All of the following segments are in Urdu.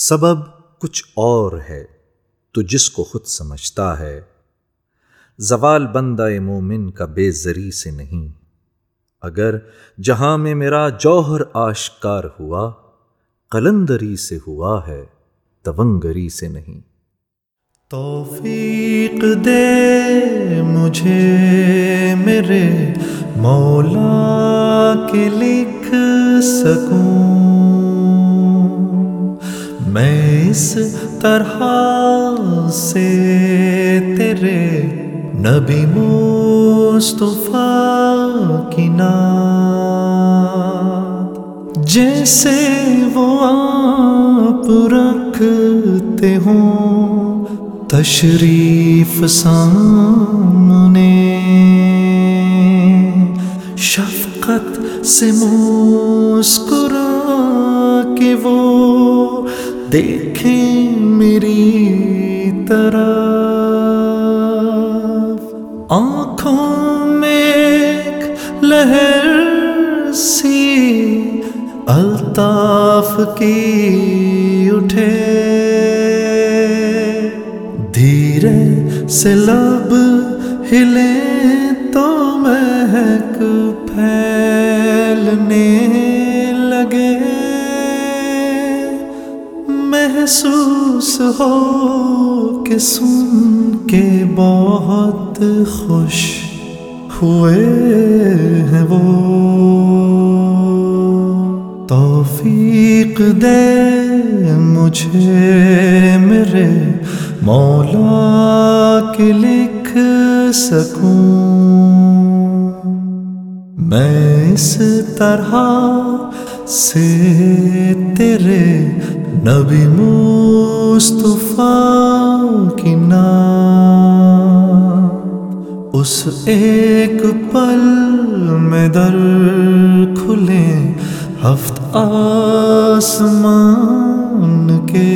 سبب کچھ اور ہے، تو جس کو خود سمجھتا ہے۔ زوال بندہ مومن کا بے زری سے نہیں۔ اگر جہاں میں میرا جوہر آشکار ہوا، قلندری سے ہوا ہے، تونگری سے نہیں۔ توفیق دے مجھے میرے مولا کے لکھ سکوں۔ میں اس طرح سے تیرے نبی مصطفیٰ کی نات جیسے وہ آپ رکھتے ہوں، تشریف سامنے۔ شفقت سے مسکرا کے وہ دیکھیں میری طرح آنکھوں میں ایک لہر سی الطاف کی اٹھے۔ دھیرے سے لب ہلے تو مہک پھیلنے محسوس ہو کہ سن کے بہت خوش ہوئے ہیں وہ۔ توفیق دے مجھے میرے مولا کے لکھ سکوں۔ میں اس طرح سے تیرے نبی مصطفیٰ کی نام اس ایک پل میں در کھلے ہفت آسمان کے۔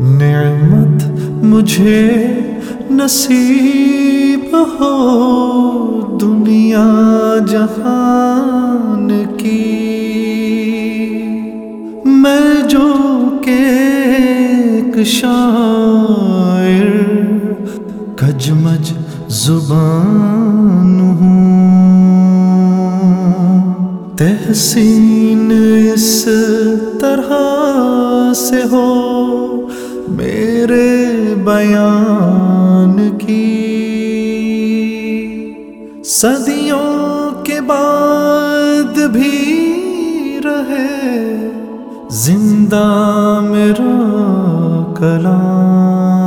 نعمت مجھے نصیب ہو دنیا جہان شاعر، کجمج زبان ہوں۔ تحسین اس طرح سے ہو، میرے بیان کی۔ صدیوں کے بعد بھی رہے، زندہ میرا کلام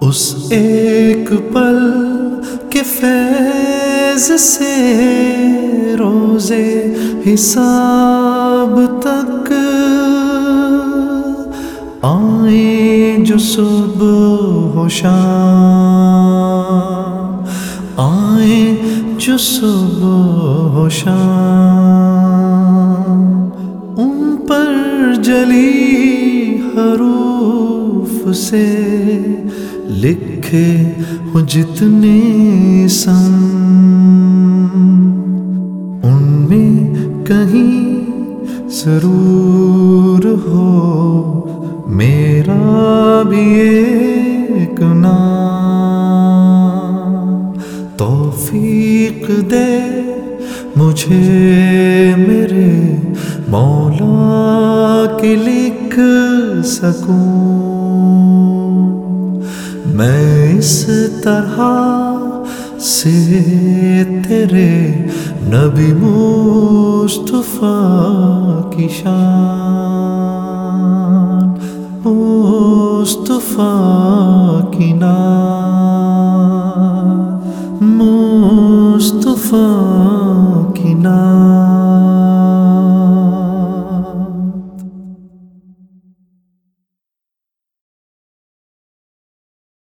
اس ایک پل کے فیض سے روزے حساب تک آئے جو صبح ہو شام آئے جو صبح ہو شام، ان پر جلی حروف سے لکھے ہو جتنے سن۔ ان میں کہیں ضرور ہو، میرا بھی ایک نام۔ توفیق دے مجھے میرے مولا کے لکھ سکوں۔ میں اس طرح سے تیرے نبی مصطفیٰ کی شان، مصطفیٰ کی نام، مصطفیٰ